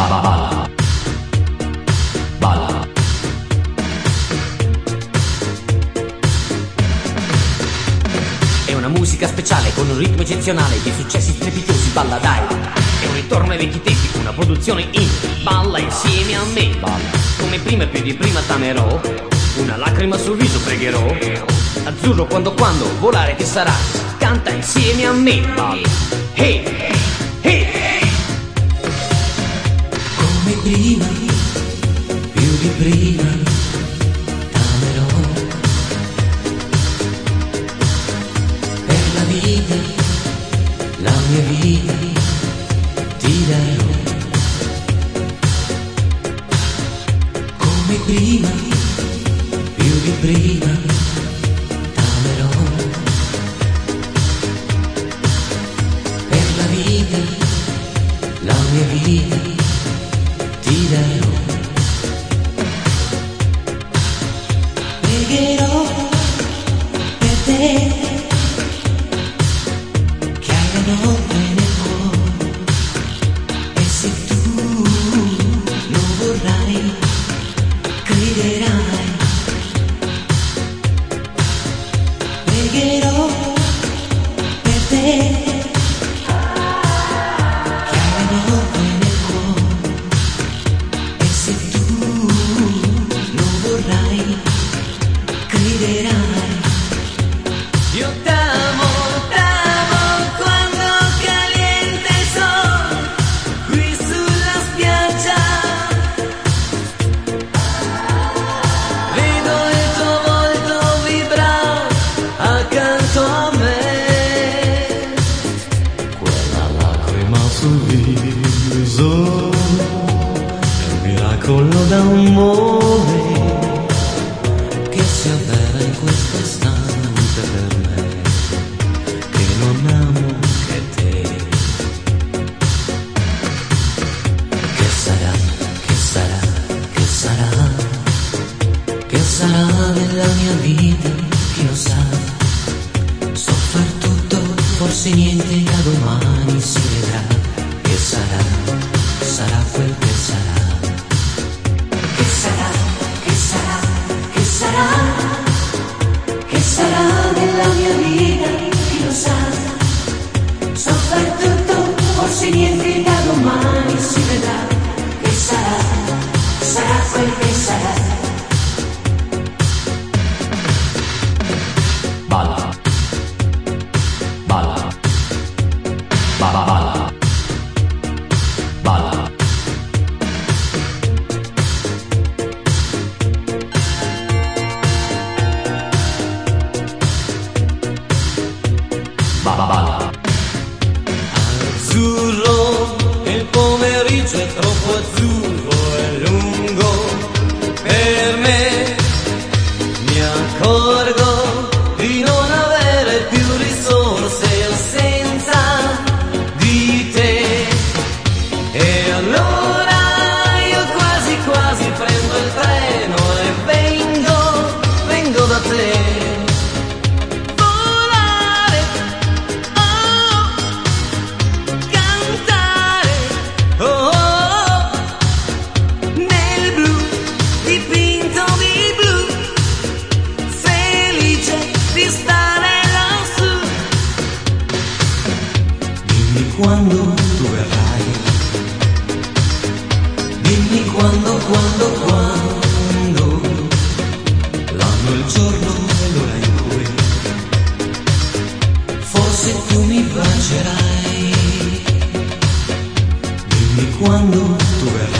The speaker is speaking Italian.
Balla. Balla. Balla. È una musica speciale con un ritmo eccezionale di successi trepitosi, Balla dai. È un ritorno ai vecchi tempi, una produzione in. Balla insieme a me. Balla. Come prima e più di prima tamerò. Una lacrima sul viso pregherò. Azzurro quando quando volare che sarà. Canta insieme a me. Balla. Hey. Prima, più di prima, la vita, la mia vita, ti darò. Come prima, più di prima, miracolo d'amore Che si avvera in questo istante per me, che non amo che te. Che sarà, che sarà, che sarà, che sarà della mia vita, chi lo sa. So far tutto, forse niente da domani si vedrà. la mia vita chi lo sa soppertutto forse niente da domani si vedrà che sarà sarà quel che sarà balla balla balla balla cuando tú verás.